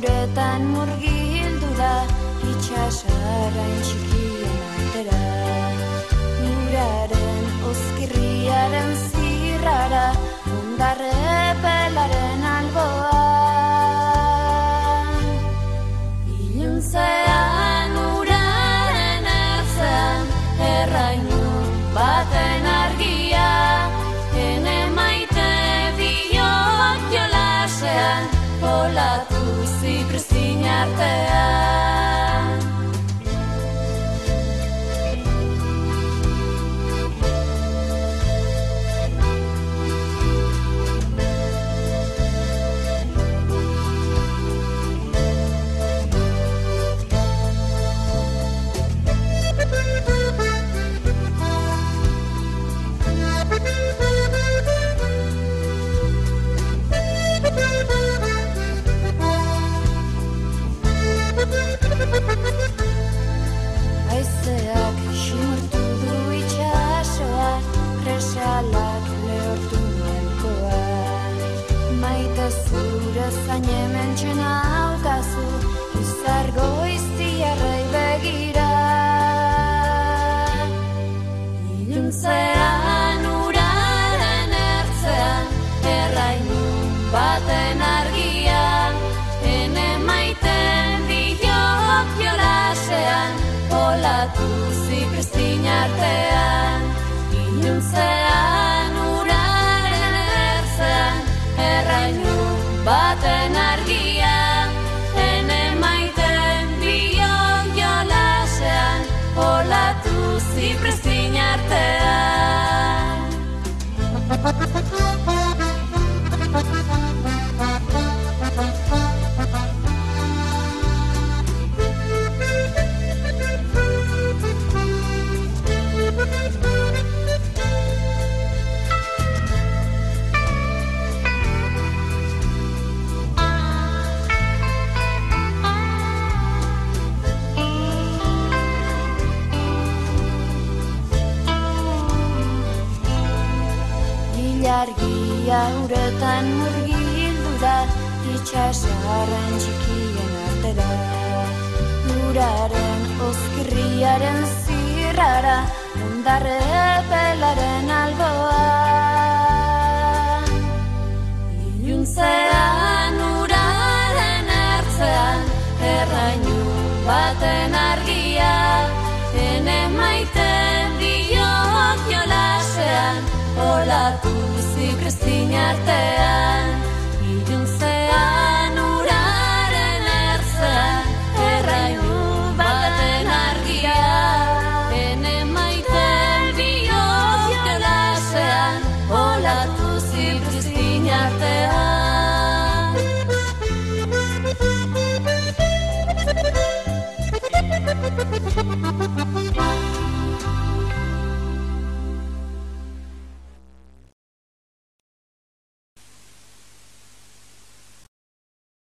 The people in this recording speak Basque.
uretan murgildu da itxasarain txikien ziprezin Aizeak ximurtu du itxasoa, kresalak lehortu nuenkoa. Maite zure zainemen txena aukazu, izargo iztiarrei begira. Iluntzean artean. Iluntzean uraren ertzean, errainu baten argia, ene maiten biok jolasean, olatu ziprezin artean. Ilargia uretan murgildu da itxasarren txikien artera. Uraren oskirriaren zirrara ondarre pelaren alboan Iluntzean uraren ertzean errainu baten argia. Ene maiten diok jolasean olatu ziprezin artean Iluntzean